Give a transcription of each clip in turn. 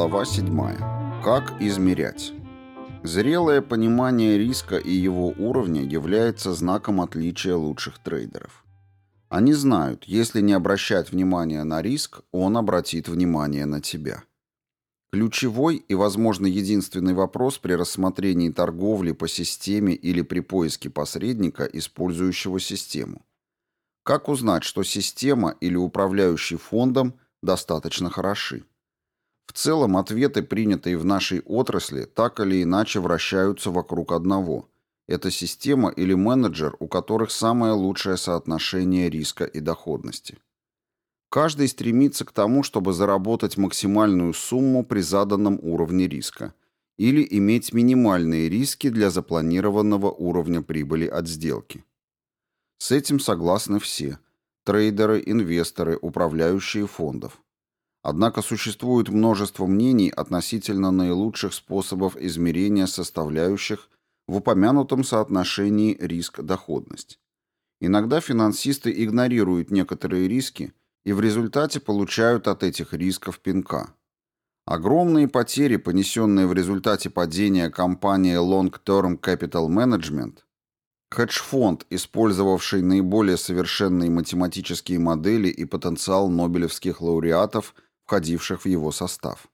Глава 7. Как измерять? Зрелое понимание риска и его уровня является знаком отличия лучших трейдеров. Они знают, если не обращать внимания на риск, он обратит внимание на тебя. Ключевой и, возможно, единственный вопрос при рассмотрении торговли по системе или при поиске посредника, использующего систему. Как узнать, что система или управляющий фондом достаточно хороши? В целом, ответы, принятые в нашей отрасли, так или иначе вращаются вокруг одного. Это система или менеджер, у которых самое лучшее соотношение риска и доходности. Каждый стремится к тому, чтобы заработать максимальную сумму при заданном уровне риска или иметь минимальные риски для запланированного уровня прибыли от сделки. С этим согласны все – трейдеры, инвесторы, управляющие фондов. Однако существует множество мнений относительно наилучших способов измерения составляющих в упомянутом соотношении риск-доходность. Иногда финансисты игнорируют некоторые риски и в результате получают от этих рисков пинка. Огромные потери, понесенные в результате падения компании Long Term Capital Management, хедж-фонд, использовавший наиболее совершенные математические модели и потенциал нобелевских лауреатов – входивших в его состав.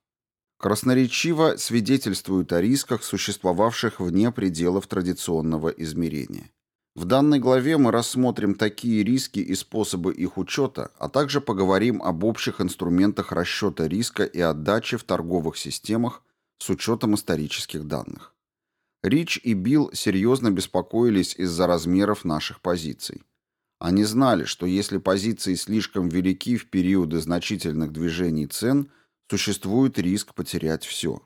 Красноречиво свидетельствуют о рисках, существовавших вне пределов традиционного измерения. В данной главе мы рассмотрим такие риски и способы их учета, а также поговорим об общих инструментах расчета риска и отдачи в торговых системах с учетом исторических данных. Рич и Билл серьезно беспокоились из-за размеров наших позиций. Они знали, что если позиции слишком велики в периоды значительных движений цен, существует риск потерять все.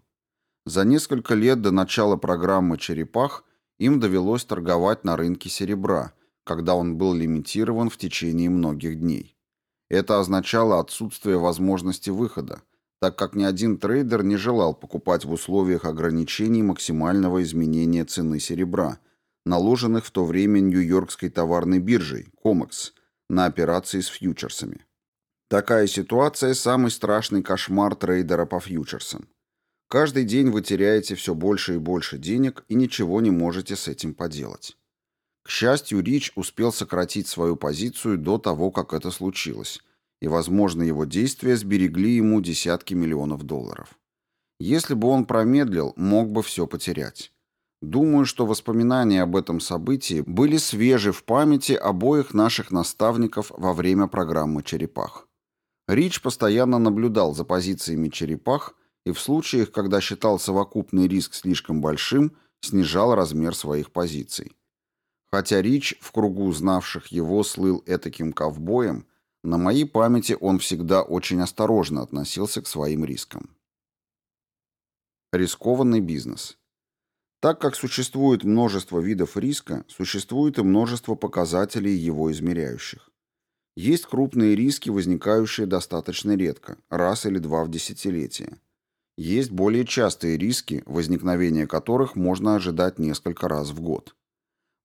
За несколько лет до начала программы «Черепах» им довелось торговать на рынке серебра, когда он был лимитирован в течение многих дней. Это означало отсутствие возможности выхода, так как ни один трейдер не желал покупать в условиях ограничений максимального изменения цены серебра – наложенных в то время Нью-Йоркской товарной биржей, COMEX, на операции с фьючерсами. Такая ситуация – самый страшный кошмар трейдера по фьючерсам. Каждый день вы теряете все больше и больше денег и ничего не можете с этим поделать. К счастью, Рич успел сократить свою позицию до того, как это случилось, и, возможно, его действия сберегли ему десятки миллионов долларов. Если бы он промедлил, мог бы все потерять. Думаю, что воспоминания об этом событии были свежи в памяти обоих наших наставников во время программы «Черепах». Рич постоянно наблюдал за позициями черепах и в случаях, когда считал совокупный риск слишком большим, снижал размер своих позиций. Хотя Рич в кругу знавших его слыл этаким ковбоем, на моей памяти он всегда очень осторожно относился к своим рискам. Рискованный бизнес – так как существует множество видов риска, существует и множество показателей его измеряющих. Есть крупные риски, возникающие достаточно редко, раз или два в десятилетие. Есть более частые риски, возникновение которых можно ожидать несколько раз в год.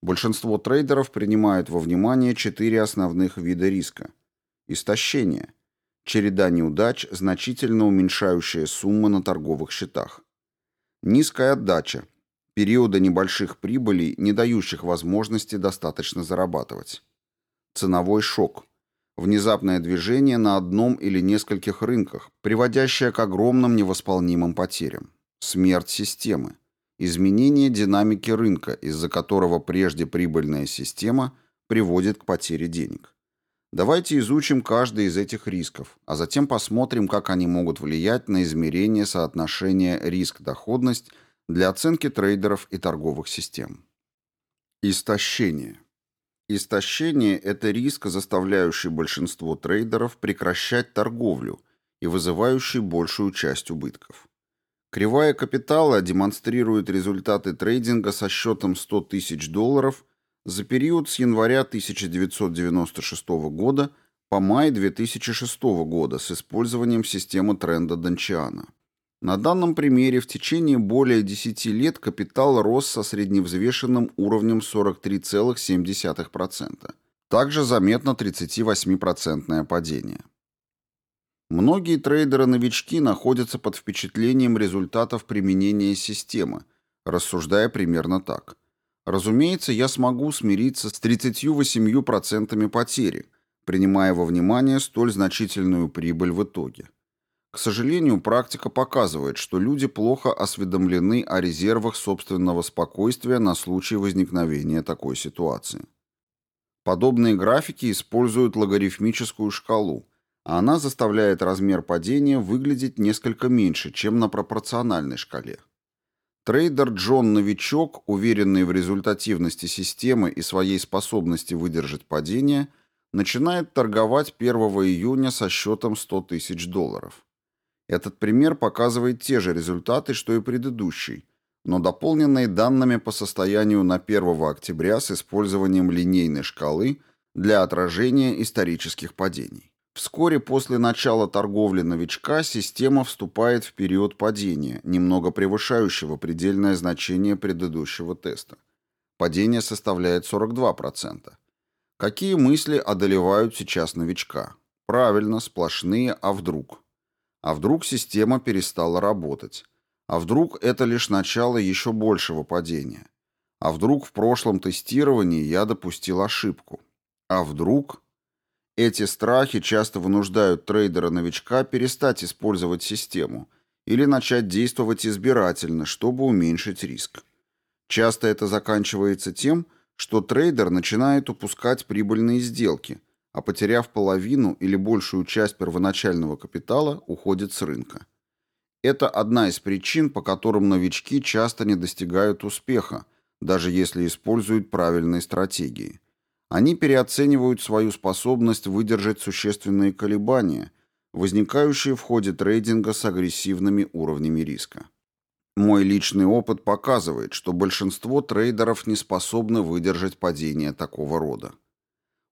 Большинство трейдеров принимают во внимание четыре основных вида риска. Истощение. Череда неудач, значительно уменьшающая суммы на торговых счетах. Низкая отдача, периода небольших прибылей, не дающих возможности достаточно зарабатывать. Ценовой шок. Внезапное движение на одном или нескольких рынках, приводящее к огромным невосполнимым потерям. Смерть системы. Изменение динамики рынка, из-за которого прежде прибыльная система приводит к потере денег. Давайте изучим каждый из этих рисков, а затем посмотрим, как они могут влиять на измерение соотношения риск-доходность для оценки трейдеров и торговых систем. Истощение. Истощение – это риск, заставляющий большинство трейдеров прекращать торговлю и вызывающий большую часть убытков. Кривая капитала демонстрирует результаты трейдинга со счетом 100 тысяч долларов за период с января 1996 года по май 2006 года с использованием системы тренда Дончиана. На данном примере в течение более 10 лет капитал рос со средневзвешенным уровнем 43,7%. Также заметно 38% падение. Многие трейдеры-новички находятся под впечатлением результатов применения системы, рассуждая примерно так. Разумеется, я смогу смириться с 38% потери, принимая во внимание столь значительную прибыль в итоге. К сожалению, практика показывает, что люди плохо осведомлены о резервах собственного спокойствия на случай возникновения такой ситуации. Подобные графики используют логарифмическую шкалу, а она заставляет размер падения выглядеть несколько меньше, чем на пропорциональной шкале. Трейдер Джон Новичок, уверенный в результативности системы и своей способности выдержать падение, начинает торговать 1 июня со счетом 100 тысяч долларов. Этот пример показывает те же результаты, что и предыдущий, но дополненные данными по состоянию на 1 октября с использованием линейной шкалы для отражения исторических падений. Вскоре после начала торговли новичка система вступает в период падения, немного превышающего предельное значение предыдущего теста. Падение составляет 42%. Какие мысли одолевают сейчас новичка? Правильно, сплошные «а вдруг?». А вдруг система перестала работать? А вдруг это лишь начало еще большего падения? А вдруг в прошлом тестировании я допустил ошибку? А вдруг... Эти страхи часто вынуждают трейдера-новичка перестать использовать систему или начать действовать избирательно, чтобы уменьшить риск. Часто это заканчивается тем, что трейдер начинает упускать прибыльные сделки, а потеряв половину или большую часть первоначального капитала, уходит с рынка. Это одна из причин, по которым новички часто не достигают успеха, даже если используют правильные стратегии. Они переоценивают свою способность выдержать существенные колебания, возникающие в ходе трейдинга с агрессивными уровнями риска. Мой личный опыт показывает, что большинство трейдеров не способны выдержать падение такого рода.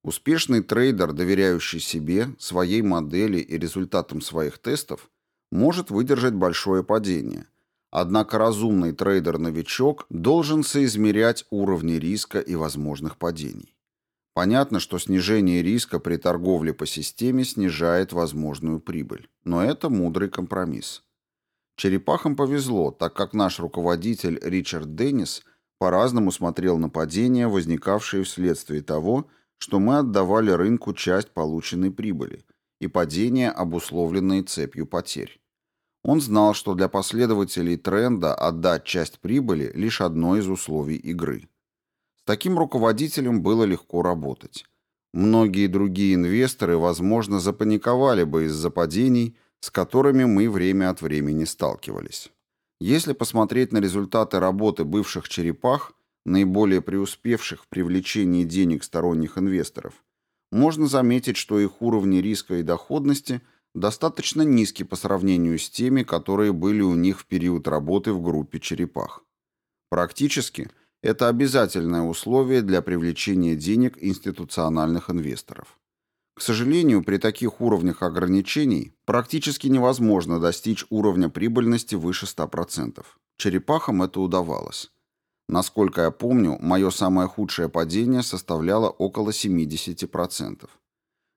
Успешный трейдер, доверяющий себе, своей модели и результатам своих тестов, может выдержать большое падение. Однако разумный трейдер-новичок должен соизмерять уровни риска и возможных падений. Понятно, что снижение риска при торговле по системе снижает возможную прибыль, но это мудрый компромисс. Черепахам повезло, так как наш руководитель Ричард Деннис по-разному смотрел на падения, возникавшие вследствие того, что мы отдавали рынку часть полученной прибыли и падения, обусловленные цепью потерь. Он знал, что для последователей тренда отдать часть прибыли – лишь одно из условий игры. С таким руководителем было легко работать. Многие другие инвесторы, возможно, запаниковали бы из-за падений, с которыми мы время от времени сталкивались. Если посмотреть на результаты работы бывших черепах – наиболее преуспевших в привлечении денег сторонних инвесторов, можно заметить, что их уровни риска и доходности достаточно низки по сравнению с теми, которые были у них в период работы в группе черепах. Практически это обязательное условие для привлечения денег институциональных инвесторов. К сожалению, при таких уровнях ограничений практически невозможно достичь уровня прибыльности выше 100%. Черепахам это удавалось. Насколько я помню, мое самое худшее падение составляло около 70%.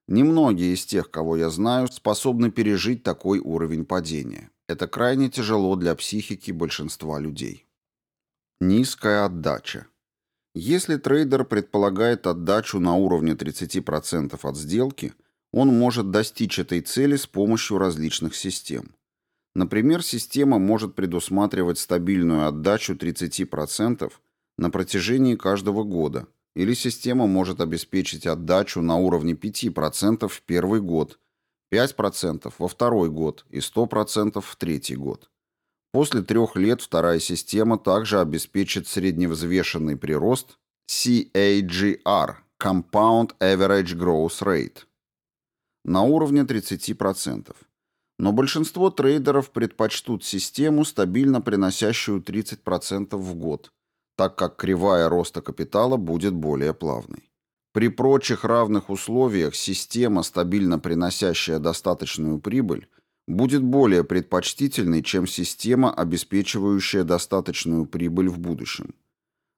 Немногие из тех, кого я знаю, способны пережить такой уровень падения. Это крайне тяжело для психики большинства людей. Низкая отдача. Если трейдер предполагает отдачу на уровне 30% от сделки, он может достичь этой цели с помощью различных систем. Например, система может предусматривать стабильную отдачу 30% на протяжении каждого года, или система может обеспечить отдачу на уровне 5% в первый год, 5% во второй год и 100% в третий год. После трех лет вторая система также обеспечит средневзвешенный прирост CAGR – Compound Average Growth Rate на уровне 30% но большинство трейдеров предпочтут систему, стабильно приносящую 30% в год, так как кривая роста капитала будет более плавной. При прочих равных условиях система, стабильно приносящая достаточную прибыль, будет более предпочтительной, чем система, обеспечивающая достаточную прибыль в будущем.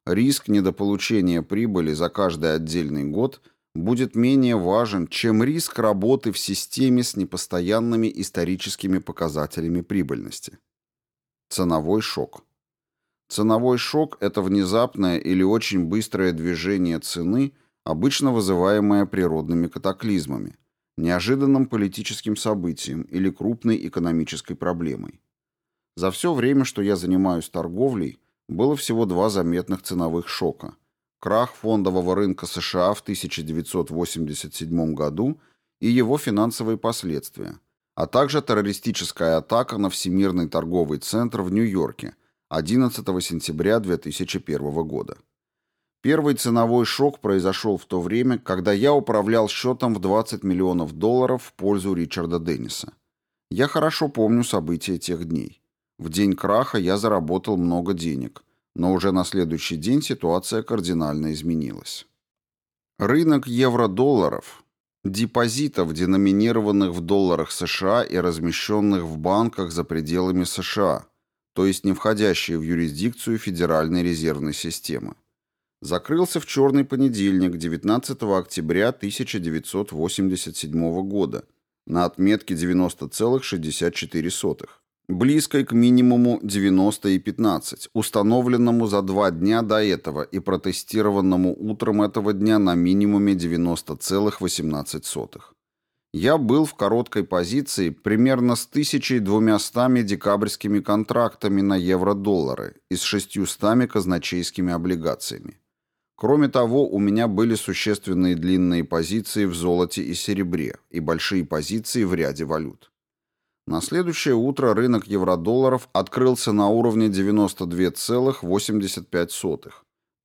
Риск недополучения прибыли за каждый отдельный год будет менее важен, чем риск работы в системе с непостоянными историческими показателями прибыльности. Ценовой шок. Ценовой шок – это внезапное или очень быстрое движение цены, обычно вызываемое природными катаклизмами, неожиданным политическим событием или крупной экономической проблемой. За все время, что я занимаюсь торговлей, было всего два заметных ценовых шока. Крах фондового рынка США в 1987 году и его финансовые последствия, а также террористическая атака на Всемирный торговый центр в Нью-Йорке 11 сентября 2001 года. Первый ценовой шок произошел в то время, когда я управлял счетом в 20 миллионов долларов в пользу Ричарда Денниса. Я хорошо помню события тех дней. В день краха я заработал много денег, но уже на следующий день ситуация кардинально изменилась. Рынок евро-долларов, депозитов, деноминированных в долларах США и размещенных в банках за пределами США, то есть не входящие в юрисдикцию Федеральной резервной системы, закрылся в черный понедельник 19 октября 1987 года на отметке 90,64 близкой к минимуму 90,15, установленному за два дня до этого и протестированному утром этого дня на минимуме 90,18. Я был в короткой позиции примерно с 1200 декабрьскими контрактами на евро-доллары и с 600 казначейскими облигациями. Кроме того, у меня были существенные длинные позиции в золоте и серебре и большие позиции в ряде валют. На следующее утро рынок евро-долларов открылся на уровне 92,85,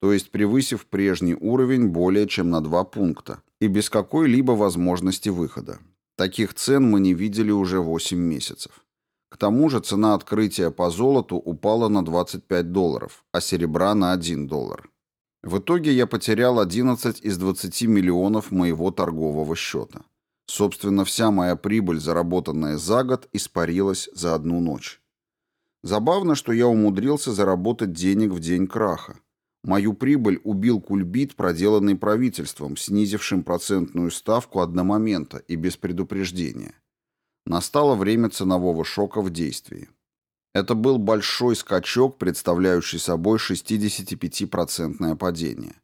то есть превысив прежний уровень более чем на 2 пункта и без какой-либо возможности выхода. Таких цен мы не видели уже 8 месяцев. К тому же цена открытия по золоту упала на 25 долларов, а серебра на 1 доллар. В итоге я потерял 11 из 20 миллионов моего торгового счета. Собственно, вся моя прибыль, заработанная за год, испарилась за одну ночь. Забавно, что я умудрился заработать денег в день краха. Мою прибыль убил кульбит, проделанный правительством, снизившим процентную ставку одномомента и без предупреждения. Настало время ценового шока в действии. Это был большой скачок, представляющий собой 65% падение.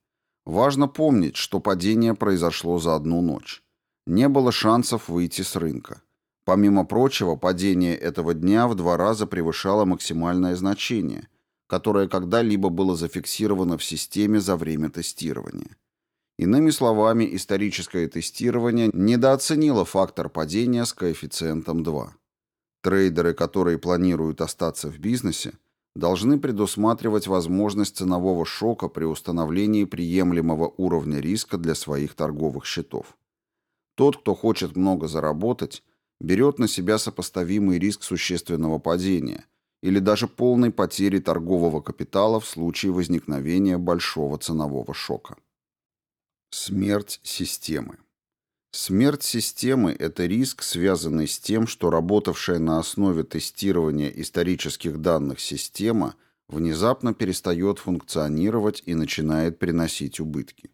Важно помнить, что падение произошло за одну ночь. Не было шансов выйти с рынка. Помимо прочего, падение этого дня в два раза превышало максимальное значение, которое когда-либо было зафиксировано в системе за время тестирования. Иными словами, историческое тестирование недооценило фактор падения с коэффициентом 2. Трейдеры, которые планируют остаться в бизнесе, должны предусматривать возможность ценового шока при установлении приемлемого уровня риска для своих торговых счетов. Тот, кто хочет много заработать, берет на себя сопоставимый риск существенного падения или даже полной потери торгового капитала в случае возникновения большого ценового шока. Смерть системы. Смерть системы – это риск, связанный с тем, что работавшая на основе тестирования исторических данных система внезапно перестает функционировать и начинает приносить убытки.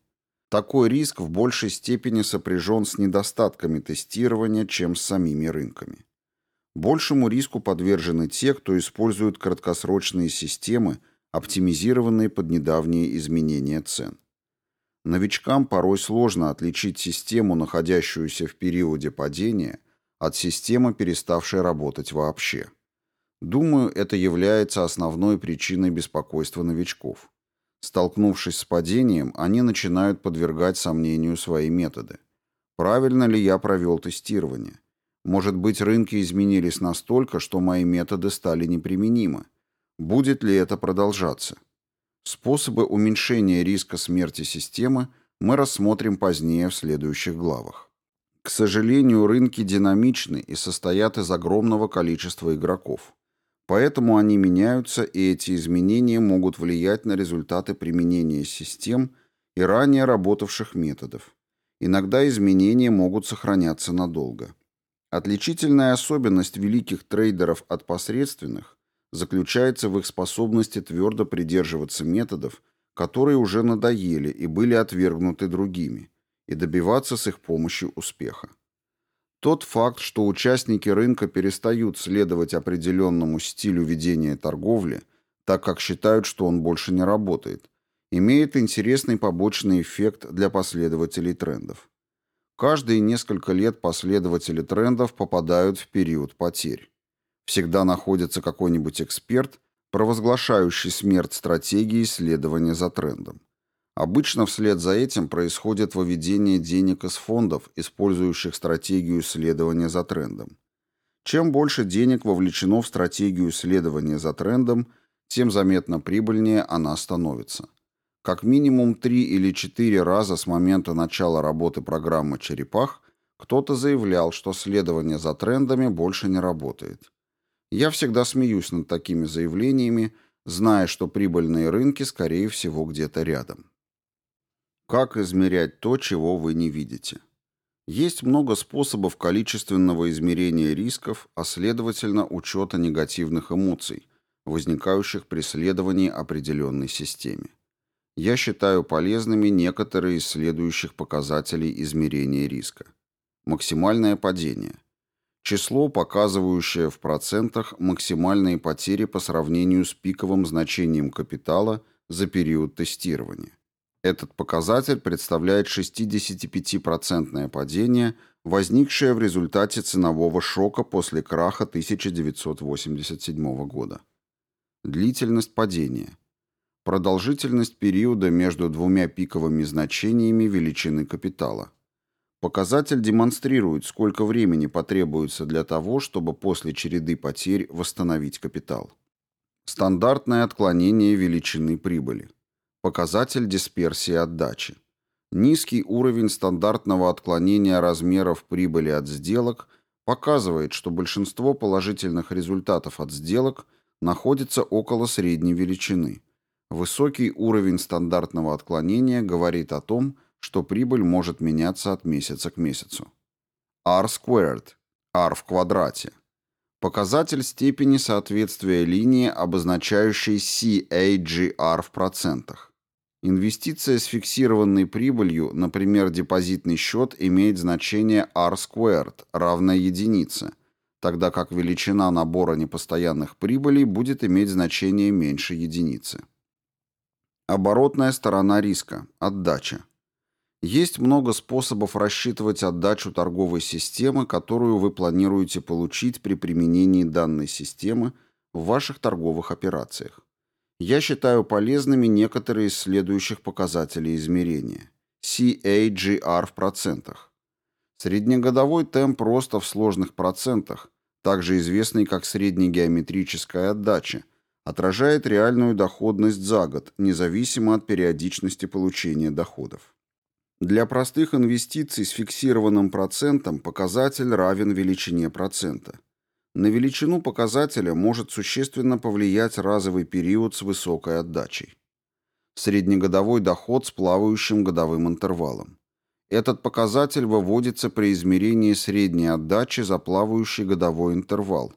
Такой риск в большей степени сопряжен с недостатками тестирования, чем с самими рынками. Большему риску подвержены те, кто использует краткосрочные системы, оптимизированные под недавние изменения цен. Новичкам порой сложно отличить систему, находящуюся в периоде падения, от системы, переставшей работать вообще. Думаю, это является основной причиной беспокойства новичков. Столкнувшись с падением, они начинают подвергать сомнению свои методы. Правильно ли я провел тестирование? Может быть, рынки изменились настолько, что мои методы стали неприменимы? Будет ли это продолжаться? Способы уменьшения риска смерти системы мы рассмотрим позднее в следующих главах. К сожалению, рынки динамичны и состоят из огромного количества игроков. Поэтому они меняются, и эти изменения могут влиять на результаты применения систем и ранее работавших методов. Иногда изменения могут сохраняться надолго. Отличительная особенность великих трейдеров от посредственных заключается в их способности твердо придерживаться методов, которые уже надоели и были отвергнуты другими, и добиваться с их помощью успеха. Тот факт, что участники рынка перестают следовать определенному стилю ведения торговли, так как считают, что он больше не работает, имеет интересный побочный эффект для последователей трендов. Каждые несколько лет последователи трендов попадают в период потерь. Всегда находится какой-нибудь эксперт, провозглашающий смерть стратегии следования за трендом. Обычно вслед за этим происходит выведение денег из фондов, использующих стратегию следования за трендом. Чем больше денег вовлечено в стратегию следования за трендом, тем заметно прибыльнее она становится. Как минимум три или четыре раза с момента начала работы программы «Черепах» кто-то заявлял, что следование за трендами больше не работает. Я всегда смеюсь над такими заявлениями, зная, что прибыльные рынки, скорее всего, где-то рядом. Как измерять то, чего вы не видите? Есть много способов количественного измерения рисков, а следовательно учета негативных эмоций, возникающих при следовании определенной системе. Я считаю полезными некоторые из следующих показателей измерения риска. Максимальное падение. Число, показывающее в процентах максимальные потери по сравнению с пиковым значением капитала за период тестирования. Этот показатель представляет 65% падение, возникшее в результате ценового шока после краха 1987 года. Длительность падения. Продолжительность периода между двумя пиковыми значениями величины капитала. Показатель демонстрирует, сколько времени потребуется для того, чтобы после череды потерь восстановить капитал. Стандартное отклонение величины прибыли. Показатель дисперсии отдачи. Низкий уровень стандартного отклонения размеров прибыли от сделок показывает, что большинство положительных результатов от сделок находится около средней величины. Высокий уровень стандартного отклонения говорит о том, что прибыль может меняться от месяца к месяцу. R squared, R в квадрате. Показатель степени соответствия линии, обозначающей CAGR в процентах. Инвестиция с фиксированной прибылью, например, депозитный счет, имеет значение R-squared, равное единице, тогда как величина набора непостоянных прибылей будет иметь значение меньше единицы. Оборотная сторона риска – отдача. Есть много способов рассчитывать отдачу торговой системы, которую вы планируете получить при применении данной системы в ваших торговых операциях. Я считаю полезными некоторые из следующих показателей измерения. CAGR в процентах. Среднегодовой темп роста в сложных процентах, также известный как среднегеометрическая отдача, отражает реальную доходность за год, независимо от периодичности получения доходов. Для простых инвестиций с фиксированным процентом показатель равен величине процента. На величину показателя может существенно повлиять разовый период с высокой отдачей. Среднегодовой доход с плавающим годовым интервалом. Этот показатель выводится при измерении средней отдачи за плавающий годовой интервал,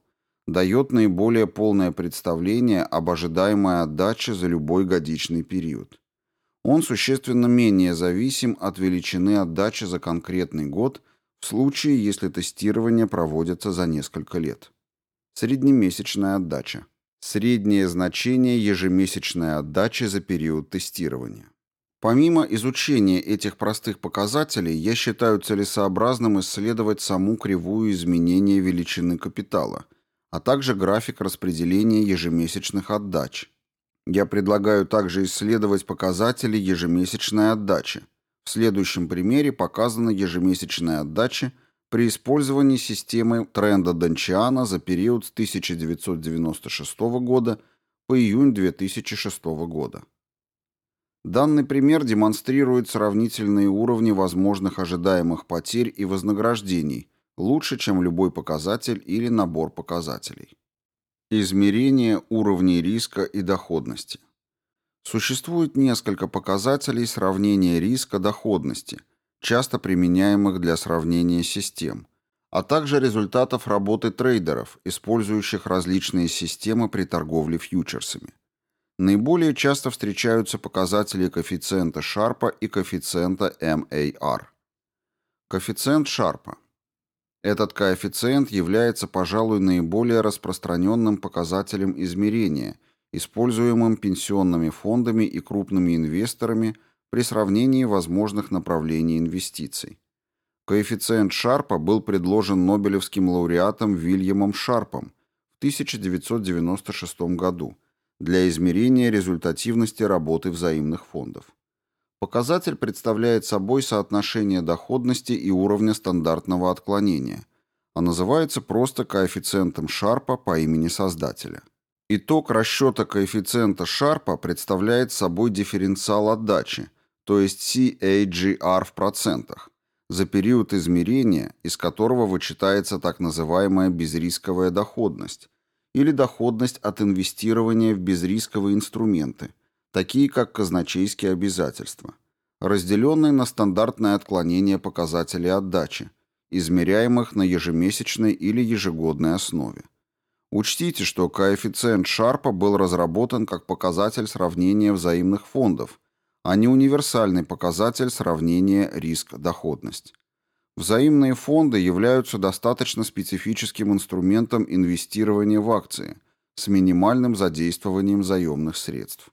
дает наиболее полное представление об ожидаемой отдаче за любой годичный период. Он существенно менее зависим от величины отдачи за конкретный год в случае, если тестирование проводится за несколько лет. Среднемесячная отдача. Среднее значение ежемесячной отдачи за период тестирования. Помимо изучения этих простых показателей, я считаю целесообразным исследовать саму кривую изменения величины капитала, а также график распределения ежемесячных отдач. Я предлагаю также исследовать показатели ежемесячной отдачи. В следующем примере показана ежемесячная отдача при использовании системы тренда Дончиана за период с 1996 года по июнь 2006 года. Данный пример демонстрирует сравнительные уровни возможных ожидаемых потерь и вознаграждений лучше, чем любой показатель или набор показателей. Измерение уровней риска и доходности. Существует несколько показателей сравнения риска-доходности, часто применяемых для сравнения систем, а также результатов работы трейдеров, использующих различные системы при торговле фьючерсами. Наиболее часто встречаются показатели коэффициента Шарпа и коэффициента MAR. Коэффициент Шарпа. Этот коэффициент является, пожалуй, наиболее распространенным показателем измерения, используемым пенсионными фондами и крупными инвесторами при сравнении возможных направлений инвестиций. Коэффициент Шарпа был предложен Нобелевским лауреатом Вильямом Шарпом в 1996 году для измерения результативности работы взаимных фондов. Показатель представляет собой соотношение доходности и уровня стандартного отклонения, а называется просто коэффициентом Шарпа по имени создателя. Итог расчета коэффициента Шарпа представляет собой дифференциал отдачи, то есть CAGR в процентах, за период измерения, из которого вычитается так называемая безрисковая доходность или доходность от инвестирования в безрисковые инструменты, такие как казначейские обязательства, разделенные на стандартное отклонение показателей отдачи, измеряемых на ежемесячной или ежегодной основе. Учтите, что коэффициент Шарпа был разработан как показатель сравнения взаимных фондов, а не универсальный показатель сравнения риск-доходность. Взаимные фонды являются достаточно специфическим инструментом инвестирования в акции с минимальным задействованием заемных средств.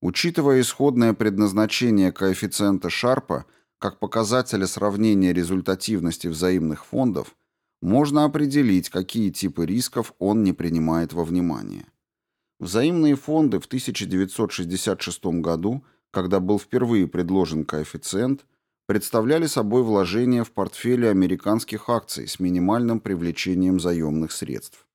Учитывая исходное предназначение коэффициента Шарпа как показателя сравнения результативности взаимных фондов, можно определить, какие типы рисков он не принимает во внимание. Взаимные фонды в 1966 году, когда был впервые предложен коэффициент, представляли собой вложение в портфели американских акций с минимальным привлечением заемных средств.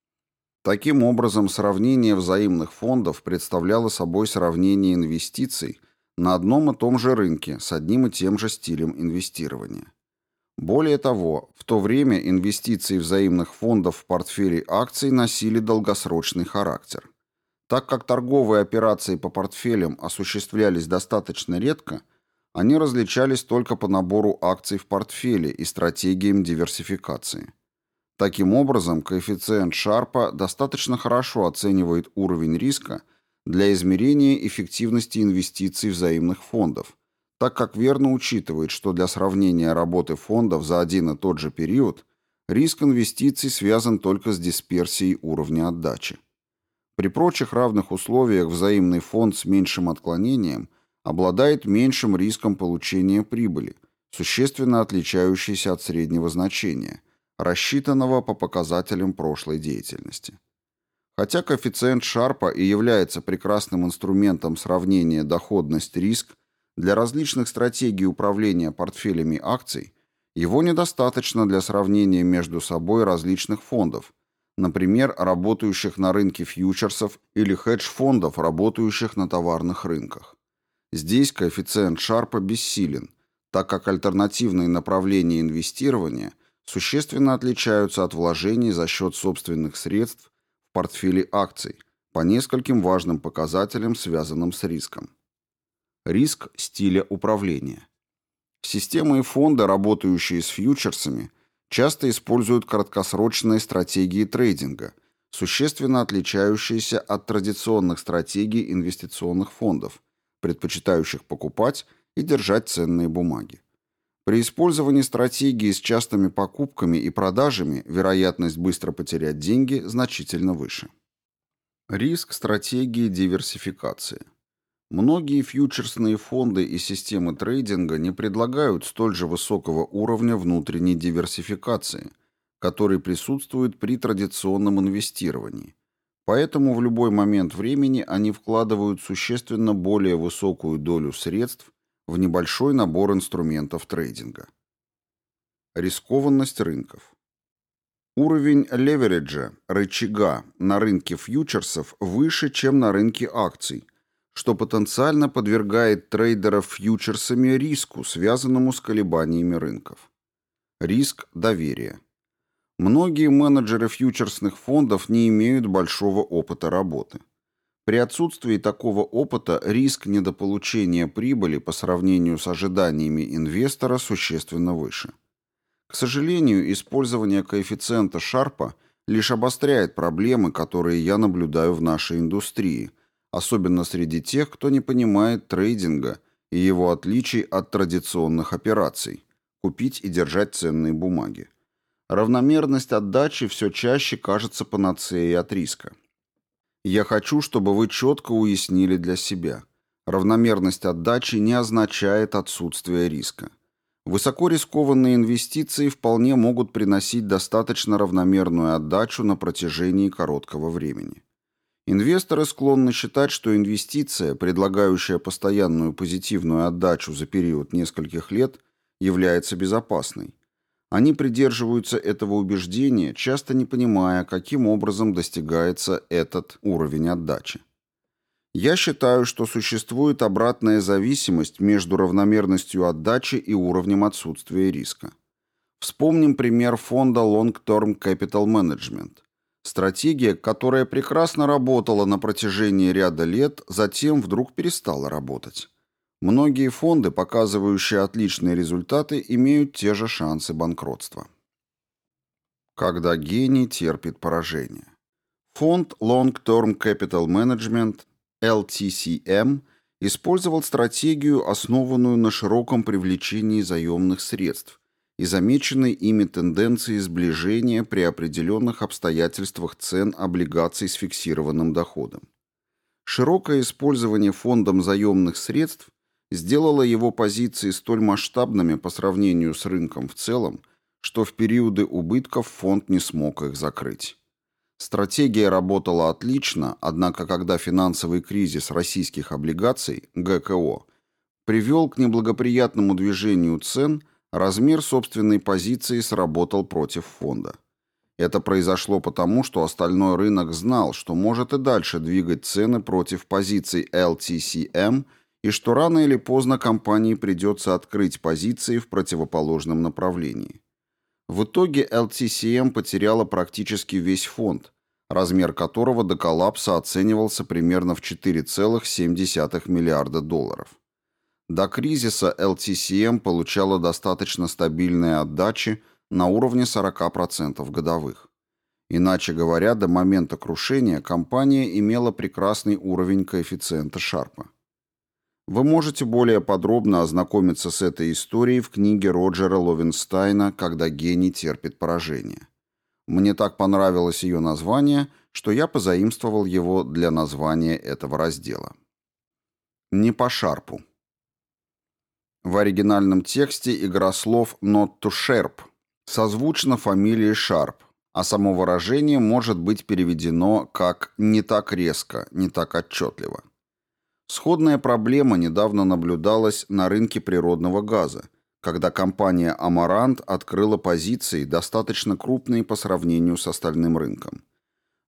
Таким образом, сравнение взаимных фондов представляло собой сравнение инвестиций на одном и том же рынке с одним и тем же стилем инвестирования. Более того, в то время инвестиции взаимных фондов в портфели акций носили долгосрочный характер. Так как торговые операции по портфелям осуществлялись достаточно редко, они различались только по набору акций в портфеле и стратегиям диверсификации. Таким образом, коэффициент Шарпа достаточно хорошо оценивает уровень риска для измерения эффективности инвестиций взаимных фондов, так как верно учитывает, что для сравнения работы фондов за один и тот же период риск инвестиций связан только с дисперсией уровня отдачи. При прочих равных условиях взаимный фонд с меньшим отклонением обладает меньшим риском получения прибыли, существенно отличающейся от среднего значения – рассчитанного по показателям прошлой деятельности. Хотя коэффициент Шарпа и является прекрасным инструментом сравнения доходность-риск для различных стратегий управления портфелями акций, его недостаточно для сравнения между собой различных фондов, например, работающих на рынке фьючерсов или хедж-фондов, работающих на товарных рынках. Здесь коэффициент Шарпа бессилен, так как альтернативные направления инвестирования – существенно отличаются от вложений за счет собственных средств в портфеле акций по нескольким важным показателям, связанным с риском. Риск стиля управления. Системы и фонды, работающие с фьючерсами, часто используют краткосрочные стратегии трейдинга, существенно отличающиеся от традиционных стратегий инвестиционных фондов, предпочитающих покупать и держать ценные бумаги. При использовании стратегии с частыми покупками и продажами вероятность быстро потерять деньги значительно выше. Риск стратегии диверсификации. Многие фьючерсные фонды и системы трейдинга не предлагают столь же высокого уровня внутренней диверсификации, который присутствует при традиционном инвестировании. Поэтому в любой момент времени они вкладывают существенно более высокую долю средств в небольшой набор инструментов трейдинга. Рискованность рынков. Уровень левериджа, рычага, на рынке фьючерсов выше, чем на рынке акций, что потенциально подвергает трейдеров фьючерсами риску, связанному с колебаниями рынков. Риск доверия. Многие менеджеры фьючерсных фондов не имеют большого опыта работы. При отсутствии такого опыта риск недополучения прибыли по сравнению с ожиданиями инвестора существенно выше. К сожалению, использование коэффициента Шарпа лишь обостряет проблемы, которые я наблюдаю в нашей индустрии, особенно среди тех, кто не понимает трейдинга и его отличий от традиционных операций, купить и держать ценные бумаги. Равномерность отдачи все чаще кажется панацеей от риска. Я хочу, чтобы вы четко уяснили для себя. Равномерность отдачи не означает отсутствие риска. Высоко рискованные инвестиции вполне могут приносить достаточно равномерную отдачу на протяжении короткого времени. Инвесторы склонны считать, что инвестиция, предлагающая постоянную позитивную отдачу за период нескольких лет, является безопасной. Они придерживаются этого убеждения, часто не понимая, каким образом достигается этот уровень отдачи. Я считаю, что существует обратная зависимость между равномерностью отдачи и уровнем отсутствия риска. Вспомним пример фонда Long Term Capital Management. Стратегия, которая прекрасно работала на протяжении ряда лет, затем вдруг перестала работать. Многие фонды, показывающие отличные результаты, имеют те же шансы банкротства. Когда гений терпит поражение. Фонд Long Term Capital Management LTCM использовал стратегию, основанную на широком привлечении заемных средств и замеченной ими тенденции сближения при определенных обстоятельствах цен облигаций с фиксированным доходом. Широкое использование фондом заемных средств сделало его позиции столь масштабными по сравнению с рынком в целом, что в периоды убытков фонд не смог их закрыть. Стратегия работала отлично, однако когда финансовый кризис российских облигаций, ГКО, привел к неблагоприятному движению цен, размер собственной позиции сработал против фонда. Это произошло потому, что остальной рынок знал, что может и дальше двигать цены против позиций LTCM и что рано или поздно компании придется открыть позиции в противоположном направлении. В итоге LTCM потеряла практически весь фонд, размер которого до коллапса оценивался примерно в 4,7 миллиарда долларов. До кризиса LTCM получала достаточно стабильные отдачи на уровне 40% годовых. Иначе говоря, до момента крушения компания имела прекрасный уровень коэффициента Шарпа. Вы можете более подробно ознакомиться с этой историей в книге Роджера Ловенстайна «Когда гений терпит поражение». Мне так понравилось ее название, что я позаимствовал его для названия этого раздела. Не по шарпу. В оригинальном тексте игра слов «not to sharp» созвучна фамилии Шарп, а само выражение может быть переведено как «не так резко, не так отчетливо». Сходная проблема недавно наблюдалась на рынке природного газа, когда компания «Амарант» открыла позиции, достаточно крупные по сравнению с остальным рынком.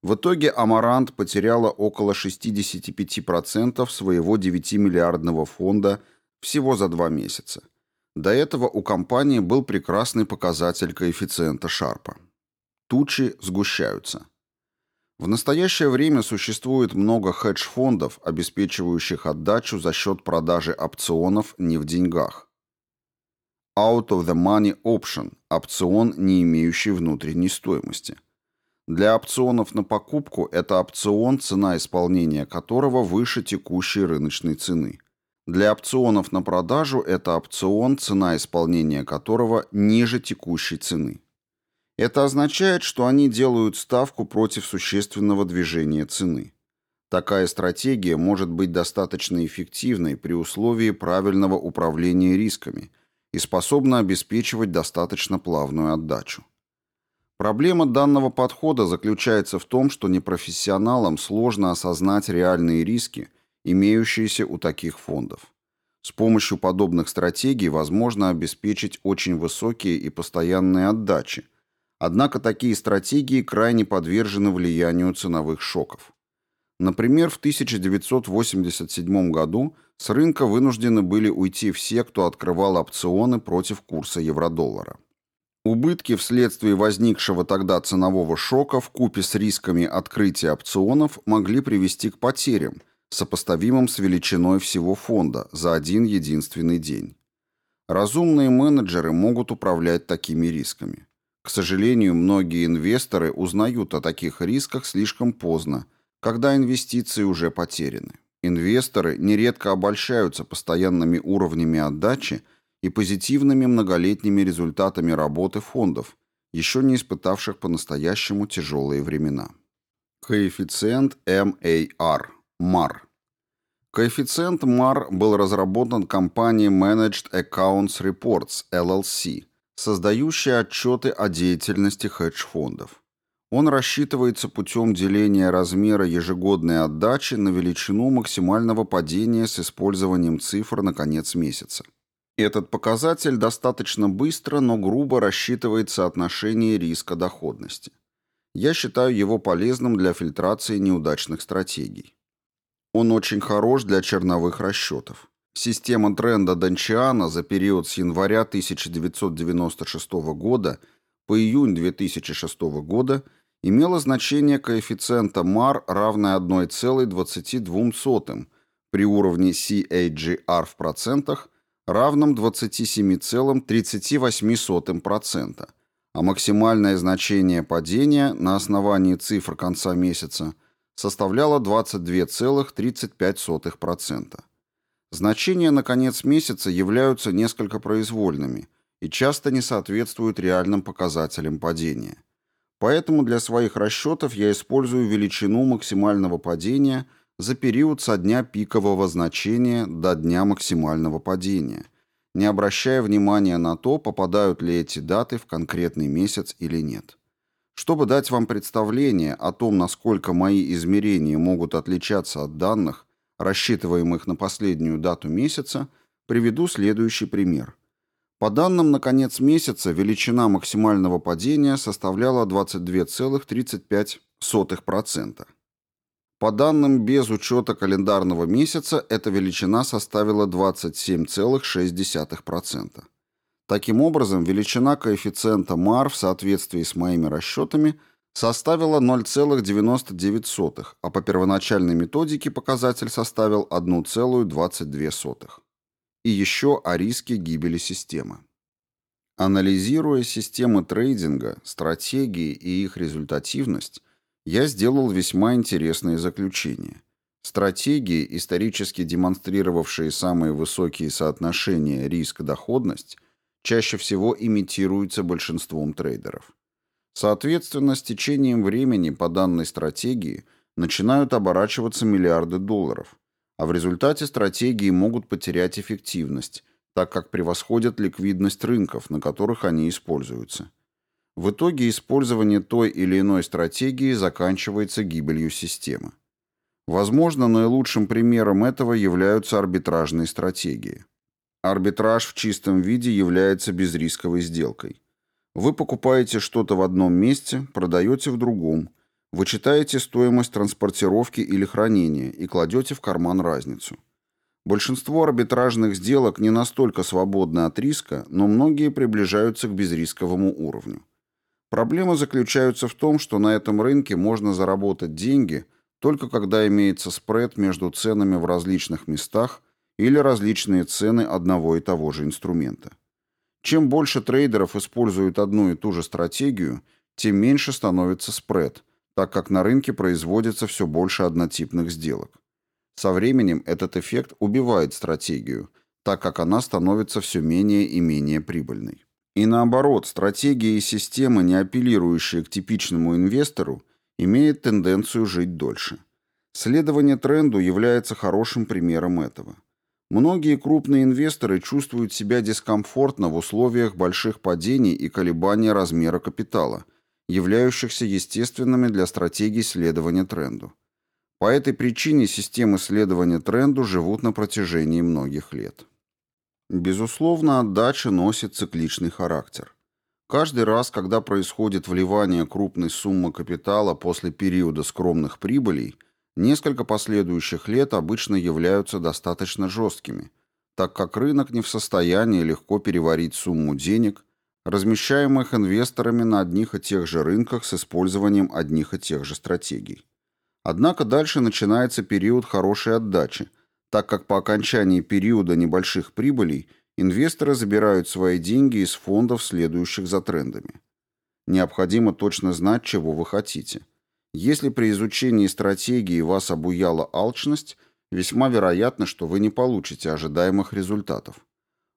В итоге «Амарант» потеряла около 65% своего 9-миллиардного фонда всего за два месяца. До этого у компании был прекрасный показатель коэффициента Шарпа. Тучи сгущаются. В настоящее время существует много хедж-фондов, обеспечивающих отдачу за счет продажи опционов не в деньгах. Out of the money option – опцион, не имеющий внутренней стоимости. Для опционов на покупку это опцион, цена исполнения которого выше текущей рыночной цены. Для опционов на продажу это опцион, цена исполнения которого ниже текущей цены. Это означает, что они делают ставку против существенного движения цены. Такая стратегия может быть достаточно эффективной при условии правильного управления рисками и способна обеспечивать достаточно плавную отдачу. Проблема данного подхода заключается в том, что непрофессионалам сложно осознать реальные риски, имеющиеся у таких фондов. С помощью подобных стратегий возможно обеспечить очень высокие и постоянные отдачи – Однако такие стратегии крайне подвержены влиянию ценовых шоков. Например, в 1987 году с рынка вынуждены были уйти все, кто открывал опционы против курса евро-доллара. Убытки вследствие возникшего тогда ценового шока в купе с рисками открытия опционов могли привести к потерям, сопоставимым с величиной всего фонда за один единственный день. Разумные менеджеры могут управлять такими рисками. К сожалению, многие инвесторы узнают о таких рисках слишком поздно, когда инвестиции уже потеряны. Инвесторы нередко обольщаются постоянными уровнями отдачи и позитивными многолетними результатами работы фондов, еще не испытавших по-настоящему тяжелые времена. Коэффициент MAR – MAR. Коэффициент MAR был разработан компанией Managed Accounts Reports LLC, создающей отчеты о деятельности хедж-фондов. Он рассчитывается путем деления размера ежегодной отдачи на величину максимального падения с использованием цифр на конец месяца. Этот показатель достаточно быстро, но грубо рассчитывает соотношение риска-доходности. Я считаю его полезным для фильтрации неудачных стратегий. Он очень хорош для черновых расчетов. Система тренда Дончиана за период с января 1996 года по июнь 2006 года имела значение коэффициента MAR равное 1,22 при уровне CAGR в процентах равном 27,38%, а максимальное значение падения на основании цифр конца месяца – составляла 22,35%. Значения на конец месяца являются несколько произвольными и часто не соответствуют реальным показателям падения. Поэтому для своих расчетов я использую величину максимального падения за период со дня пикового значения до дня максимального падения, не обращая внимания на то, попадают ли эти даты в конкретный месяц или нет. Чтобы дать вам представление о том, насколько мои измерения могут отличаться от данных, рассчитываемых на последнюю дату месяца, приведу следующий пример. По данным на конец месяца величина максимального падения составляла 22,35%. По данным без учета календарного месяца эта величина составила 27,6%. Таким образом, величина коэффициента MAR в соответствии с моими расчетами составила 0,99, а по первоначальной методике показатель составил 1,22. И еще о риске гибели системы. Анализируя системы трейдинга, стратегии и их результативность, я сделал весьма интересные заключения. Стратегии, исторически демонстрировавшие самые высокие соотношения риск-доходность, чаще всего имитируется большинством трейдеров. Соответственно, с течением времени по данной стратегии начинают оборачиваться миллиарды долларов, а в результате стратегии могут потерять эффективность, так как превосходят ликвидность рынков, на которых они используются. В итоге использование той или иной стратегии заканчивается гибелью системы. Возможно, наилучшим примером этого являются арбитражные стратегии. Арбитраж в чистом виде является безрисковой сделкой. Вы покупаете что-то в одном месте, продаете в другом, вычитаете стоимость транспортировки или хранения и кладете в карман разницу. Большинство арбитражных сделок не настолько свободны от риска, но многие приближаются к безрисковому уровню. Проблема заключается в том, что на этом рынке можно заработать деньги только когда имеется спред между ценами в различных местах или различные цены одного и того же инструмента. Чем больше трейдеров используют одну и ту же стратегию, тем меньше становится спред, так как на рынке производится все больше однотипных сделок. Со временем этот эффект убивает стратегию, так как она становится все менее и менее прибыльной. И наоборот, стратегии и системы, не апеллирующие к типичному инвестору, имеют тенденцию жить дольше. Следование тренду является хорошим примером этого. Многие крупные инвесторы чувствуют себя дискомфортно в условиях больших падений и колебания размера капитала, являющихся естественными для стратегий следования тренду. По этой причине системы следования тренду живут на протяжении многих лет. Безусловно, отдача носит цикличный характер. Каждый раз, когда происходит вливание крупной суммы капитала после периода скромных прибылей – Несколько последующих лет обычно являются достаточно жесткими, так как рынок не в состоянии легко переварить сумму денег, размещаемых инвесторами на одних и тех же рынках с использованием одних и тех же стратегий. Однако дальше начинается период хорошей отдачи, так как по окончании периода небольших прибылей инвесторы забирают свои деньги из фондов, следующих за трендами. Необходимо точно знать, чего вы хотите – если при изучении стратегии вас обуяла алчность, весьма вероятно, что вы не получите ожидаемых результатов.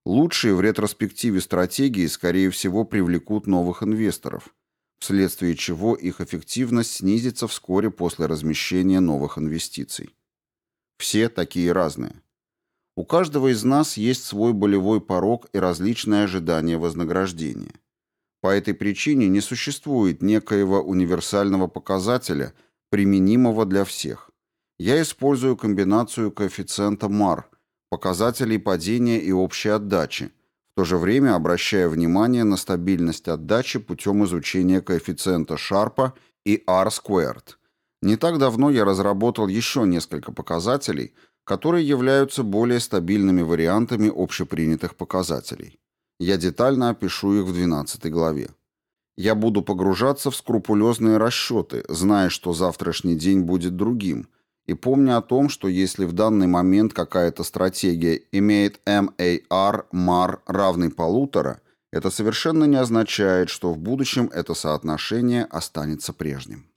Лучшие в ретроспективе стратегии, скорее всего, привлекут новых инвесторов, вследствие чего их эффективность снизится вскоре после размещения новых инвестиций. Все такие разные. У каждого из нас есть свой болевой порог и различные ожидания вознаграждения. По этой причине не существует некоего универсального показателя, применимого для всех. Я использую комбинацию коэффициента МАР – показателей падения и общей отдачи, в то же время обращая внимание на стабильность отдачи путем изучения коэффициента Шарпа и R-squared. Не так давно я разработал еще несколько показателей, которые являются более стабильными вариантами общепринятых показателей. Я детально опишу их в 12 главе. Я буду погружаться в скрупулезные расчеты, зная, что завтрашний день будет другим – и помня о том, что если в данный момент какая-то стратегия имеет MAR, MAR равный полутора, это совершенно не означает, что в будущем это соотношение останется прежним.